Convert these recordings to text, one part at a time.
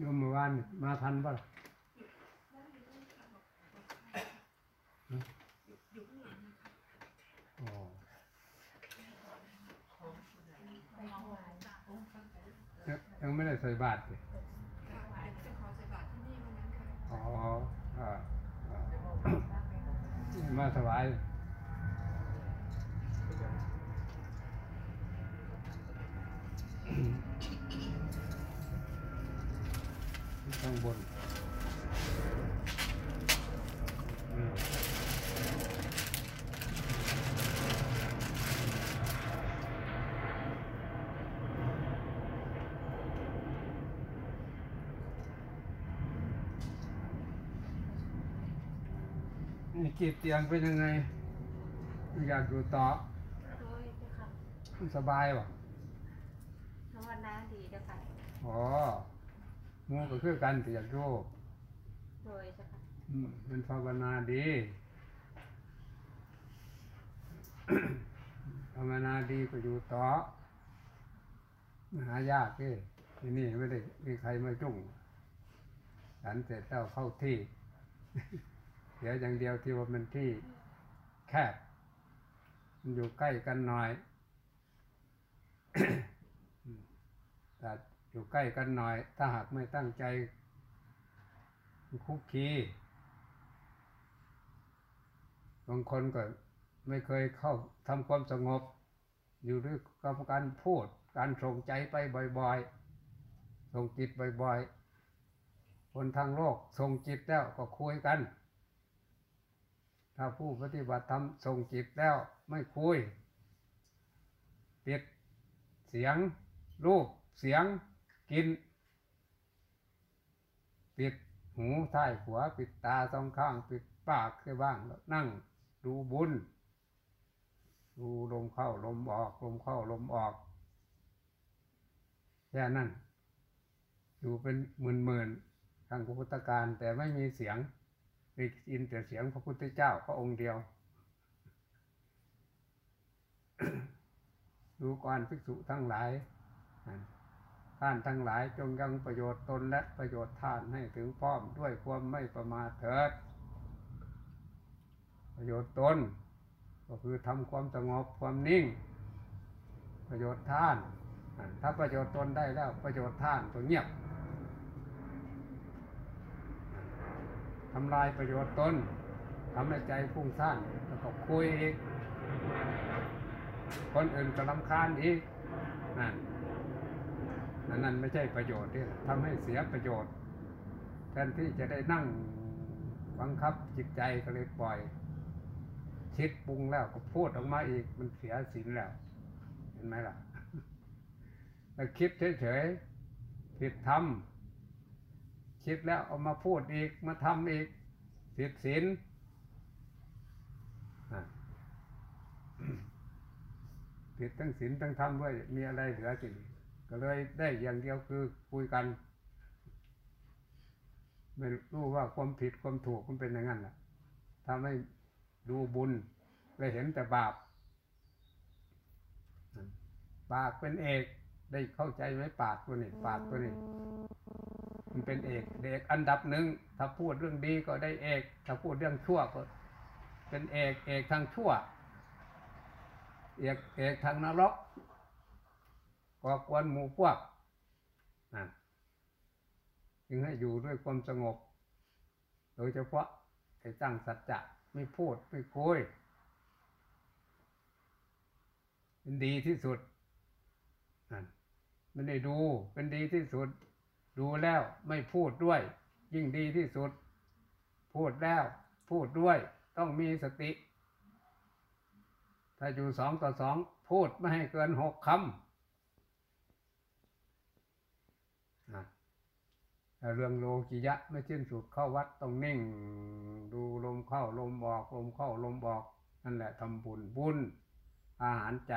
โยมเมื่อวานมาทันป่ะล่ะฮะอ๋อยังไม่ได้ใส่บาตรเลยอ๋ออ่ามาถวาย นี่กีดเตียงเป็นยังไง อยากอยู่ต่อโดยเจ้าค่ะสบายป่ะภาวนาดีเจ้าค่ะอ๋อหมูก็คือกันแต่อยากรู้โดยเจ้าค่ะอืมมันภาวนาดีภาวนาดีก็อยู่ต่อหายากที่ที่นี่ไม่ได้มีใครมาจุ่งฉันเสร็จแล้วเข้าที่ เดี๋ยวอย่างเดียวที่ว่ามันที่แคบมันอยู่ใกล้กันหน่อยแต่อยู่ใกล้กันหน่อย ถ้าหากไม่ตั้งใจคุกคีบางคนก็ไม่เคยเข้าทำความสงบ อยู่ด้วยกับการพูด การส่งใจไปบ่อยๆส่งจิตบ่อยๆคนทางโลกส่งจิตแล้วก็คุยกัน ถ้าผู้ปฏิบัติธรรมส่งจิตแล้วไม่คุยปิดเสียง รูป เสียง กิน ปิดหูท้ายหัว ปิดตาสองข้าง ปิดปากแค่บ้างแล้วนั่ง ดูบุญ ดูลมเข้าลมออก ลมเข้าลมออกแค่นั้น อยู่เป็นหมื่นๆทางพุทธการแต่ไม่มีเสียง ได้ยินแต่เสียงพระพุทธเจ้าพระองค์เดียว ดูก่อนภิกษุทั้งหลายท่านทั้งหลายจงยังประโยชน์ตนและประโยชน์ท่านให้ถึงพร้อมด้วยความไม่ประมาทเถิด ประโยชน์ตน ก็คือทำความสงบความนิ่ง ประโยชน์ท่าน ถ้าประโยชน์ตนได้แล้วประโยชน์ท่านก็เงียบอ่า ทำลายประโยชน์ตนทำให้ใจฟุ้งซ่านแล้วก็คุยอีก คนอื่นก็ลำคาญอีกนั่นนั่นนั่นไม่ใช่ประโยชน์ที่ทำให้เสียประโยชน์แทนที่จะได้นั่งบังคับจิตใจก็เลยปล่อย คิดปรุงแล้วก็พูดออกมาอีกมันเสียศีลแล้ว เห็นไหมล่ะแล้วคิดเฉยๆผิดธรรม คิดแล้วเอามาพูดอีกมาทำอีกผิดศีลผิดทั้งศีลทั้งธรรมด้วยมีอะไรเหลือสิก็เลยได้อย่างเดียวคือคุยกัน ไม่รู้ว่าความผิดความถูกมันเป็นอย่างนั้นแหละถ้าไม่ดูบุญเลยเห็นแต่บาป ปากเป็นเอกได้เข้าใจไหมปากตัวนี้ ปากตัวนี้ เป็นเอก เด็กอันดับหนึ่งถ้าพูดเรื่องดีก็ได้เอก ถ้าพูดเรื่องชั่วก็เป็นเอกเอกทางชั่ว เอกเอกทางนรกก่อกวนหมู่พวกนั่นจึงให้อยู่ด้วยความสงบ โดยเฉพาะให้ตั้งสัจจะไม่พูดไม่คุยเป็นดีที่สุดนั่นไม่ได้ดูเป็นดีที่สุด ดูแล้วไม่พูดด้วย ยิ่งดีที่สุด พูดแล้ว พูดด้วย ต้องมีสติ ถ้าอยู่สองต่อสองพูดไม่ให้เกินหกคำเรื่องโลกิยะไม่สิ้นสุดเข้าวัดต้องนิ่ง ดูลมเข้าลมออกลมเข้าลมออก นั่นแหละทำบุญบุญอาหารใจ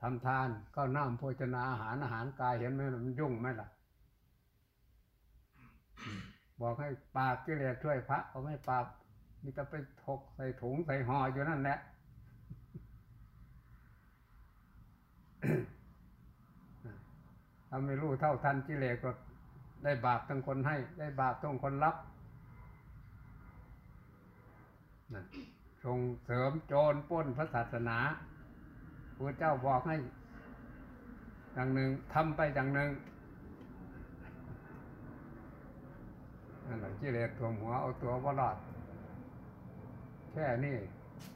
ทำทานก็น้ำโภชนาอาหารอาหารกายเห็นไหมมันยุ่งไหมล่ะ บอกให้ปราบกิเลสช่วยพระเขาไม่ปราบมีแต่ไปถกใส่ถุงใส่ห่ออยู่นั่นแหละถ้าไม่รู้เท่าทันกิเลสก็ได้บาปทั้งคนให้ ได้บาปทั้งคนรับส่งเสริมโจรป้นพระศาสนาพระเจ้าบอกให้ อย่างหนึ่งทำไปอย่างหนึ่ง นั่นแหละกิเลสตัวหัวเอาตัวว่ารอด แค่นี้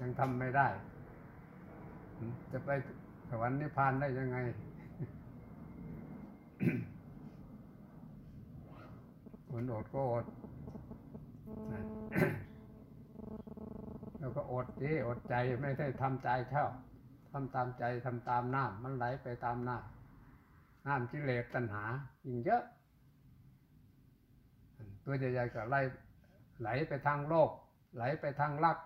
ยังทำไม่ได้ จะไปสวรรค์นิพพานได้ยังไงคนอดก็อด แล้วก็อดดิอดใจไม่ได้ทำใจเชอบทำตามใจทำตามน้ำมันไหลไปตามน้ำน้ำกิเลสตัณหายิ่งเยอะ ตัวใหญ่ๆก็ไหลไหลไปทางโลก ไหลไปทางรัก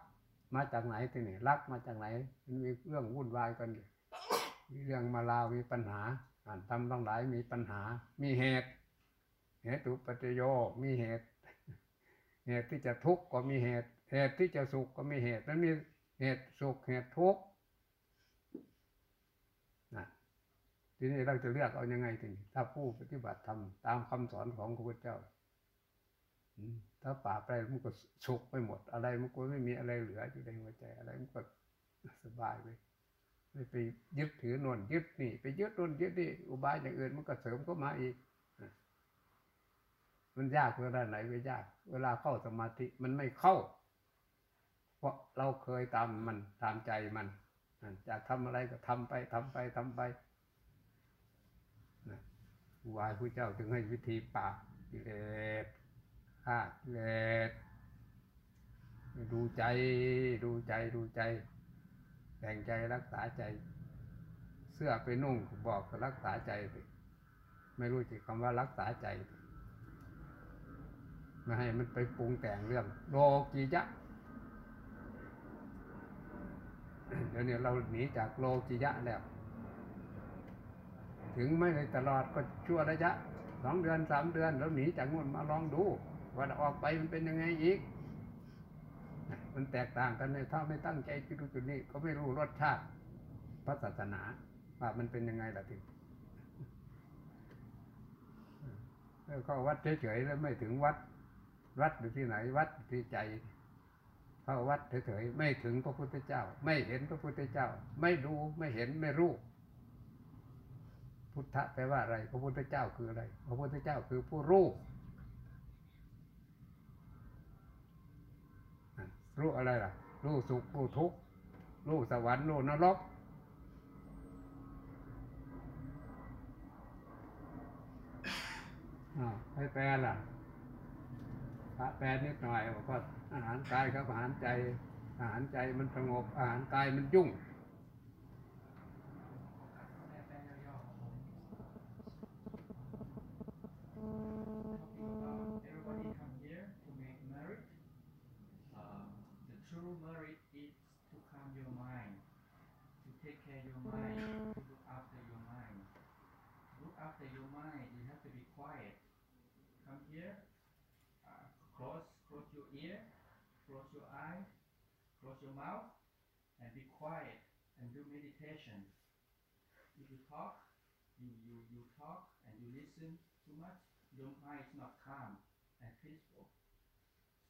มาจากไหนทีนี่รักมาจากไหนมันมีเรื่องวุ่นวายกันอยู่มีเรื่องมาลาวมีปัญหาอ่านทำทั้งหลายมีปัญหา มีเหตุเหตุปัจจโยมีเหตุ เหตุที่จะทุกข์ก็มีเหตุ เหตุที่จะสุขก็มีเหตุมันมีเหตุสุขเหตุทุกข์นะทีนี้เราจะเลือกเอายังไงทีนี้ถ้าผู้ปฏิบัติทำตามคำสอนของพระพุทธเจ้า ถ้าป่าไปมันก็สุขไปหมด อะไรมันก็ไม่มีอะไรเหลืออยู่ในหัวใจ อะไรมันก็สบายไปไม่ไปยึดถือโนนยึดนี่ ไปยึดโนนยึดนี่อุบายอย่างอื่นมันก็เสริมเข้ามาอีกมันยากเวลาไหนไม่ยาก เวลาเข้าสมาธิมันไม่เข้า เพราะเราเคยตามมันตามใจมันอะอยากทำอะไรก็ทำไปทำไปทำไปวายผู้เจ้าจึงให้วิธีปรากิเลส ฆ่ากิเลสดูใจดูใจดูใจแต่งใจรักษาใจ เสื้อไปนุ่งบอกรักษาใจสิไม่รู้จักคำว่ารักษาใจไม่ให้มันไปปรุงแต่งเรื่อง โลกียะเดี๋ยวนี้เราหนีจากโลกียะแล้ว ถึงไม่ในตลอดก็ชั่วระยะสองเดือนสามเดือนแล้วหนีจากนู่นมาลองดู ว่าออกไปมันเป็นยังไงอีก มันแตกต่างกันเลยถ้าไม่ตั้งใจจุดจุดนี้ ก็ไม่รู้รสชาติพระศาสนาว่ามันเป็นยังไงล่ะทีแล้วก็วัดเฉยๆแล้วไม่ถึงวัด วัดอยู่ที่ไหน วัดที่ใจเข้าวัดเฉยๆไม่ถึงพระพุทธเจ้า ไม่เห็นพระพุทธเจ้า ไม่ดูไม่เห็นไม่รู้พุทธะแปลว่าอะไร พระพุทธเจ้าคืออะไร พระพุทธเจ้าคือผู้รู้ รู้อะไรล่ะ รู้สุข รู้ทุกข์ รู้สวรรค์ รู้นรกอ่าวให้แปลล่ะ พระแปลนิดหน่อยบอกว่าอาหารกายกับอาหารใจ อาหารใจมันสงบ อาหารกายมันยุ่ง take care of your mind, look after your mind. Look after your mind, you have to be quiet. Come here, uh, close, close your ear, close your eye, close your mouth, and be quiet and do meditation. If you talk, you, you, you talk and you listen too much, your mind is not calm and peaceful.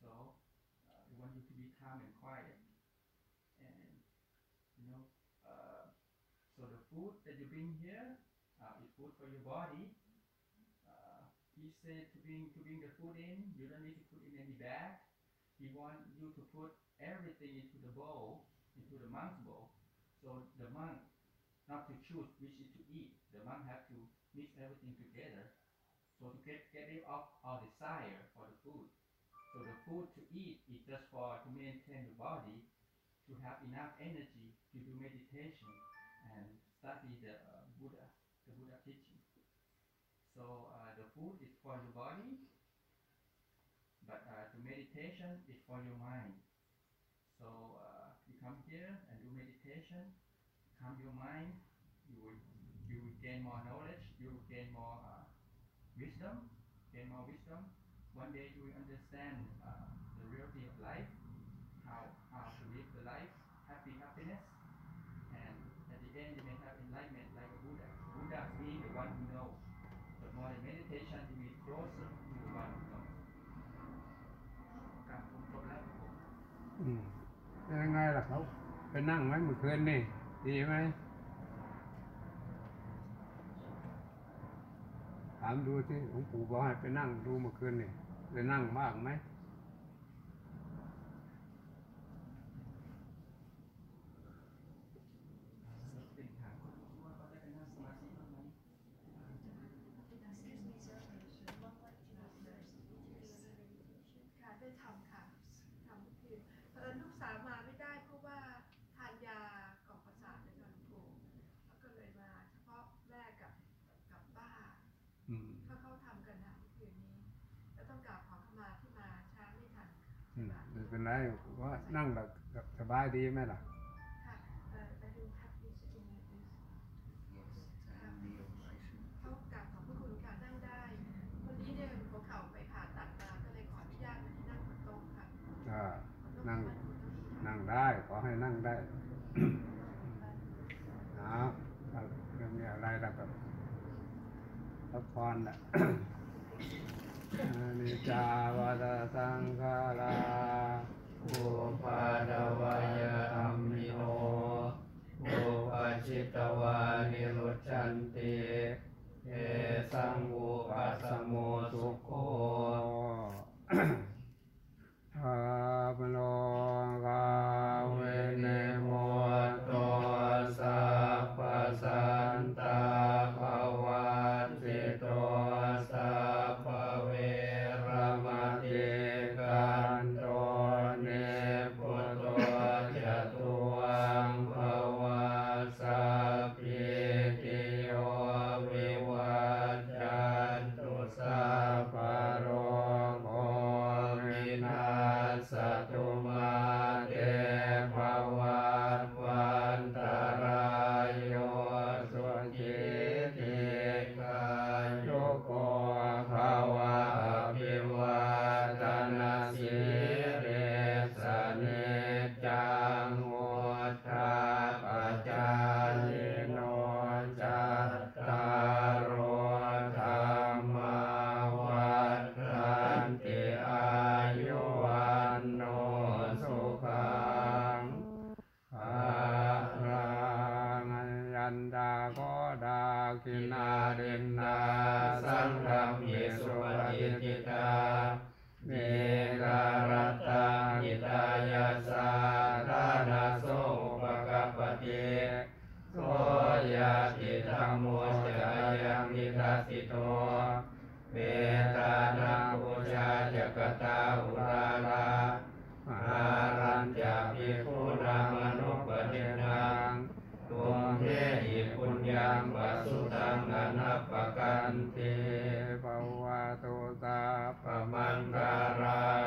So uh, we want you to be calm and quiet. And you know, uh, so the food that you bring here uh, is food for your body. Uh, he said to bring to bring the food in, you don't need to put in any bag. He want you to put everything into the bowl, into the monk's bowl. So the monk not to choose which is to eat. The monk have to mix everything together. So to get, get rid of our desire for the food. So the food to eat is just for to maintain the body, to have enough energy to do meditation study the uh, Buddha, the Buddha teaching. So uh, the food is for your body, but uh, the meditation is for your mind. So uh, you come here and do meditation, calm your mind. You will you will gain more knowledge. You will gain more uh, wisdom, gain more wisdom. One day you will understand uh, the reality of life, how how to live the life, ยังไงล่ะเขาไปนั่งไหมเมื่อคืนนี่ ดีไหมถามดูที่หลวงปู่บอกให้ไปนั่งดูเมื่อคืนนี่ไปนั่งมากไหมทำค่ะ เป็นไรว่านั่งแบบสบายดีไหมล่ะ นิรุจันติเอสังวูปัสโมสุโค เมรา ปกันเทปวะโตตาปมังการา